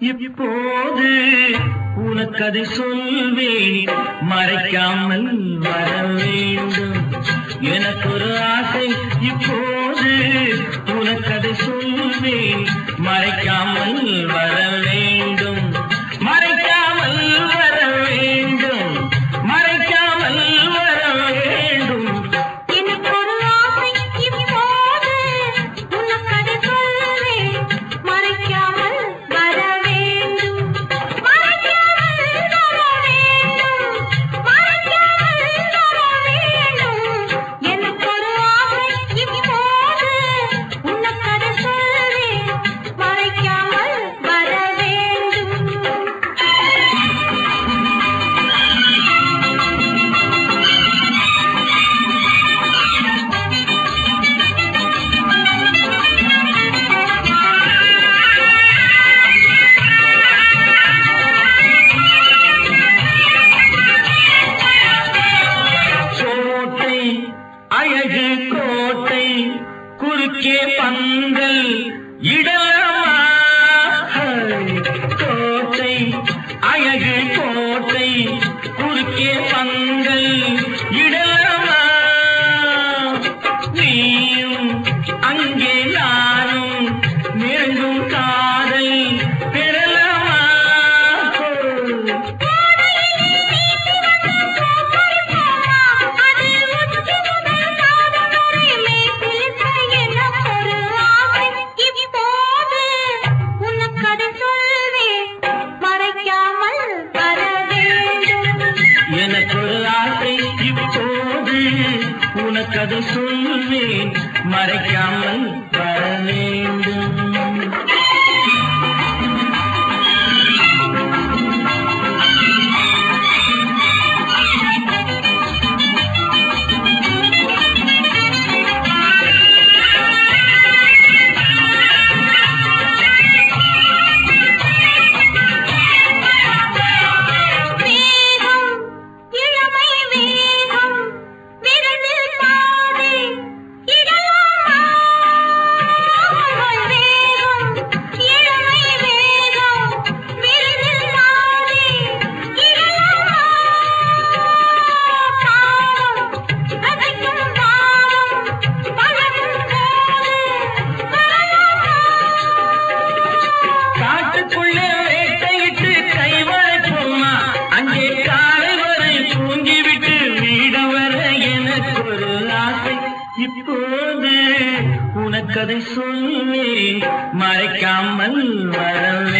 இப்போது உனக்கதை சொல்வேன். மறைக்காமல் வர வேண்டும். எனக்கு ஒரு ஆசை இப்போது உனக்கதை சொல்வேன். மறைக்காமல் வர குறுக்கே பந்தல் இடலாம் மறக்கது சொல்வேன் மறைக்காமல் வர வேண்டும் இப்போது உனக்கதை சொல்லி மறைக்காமல் வரவே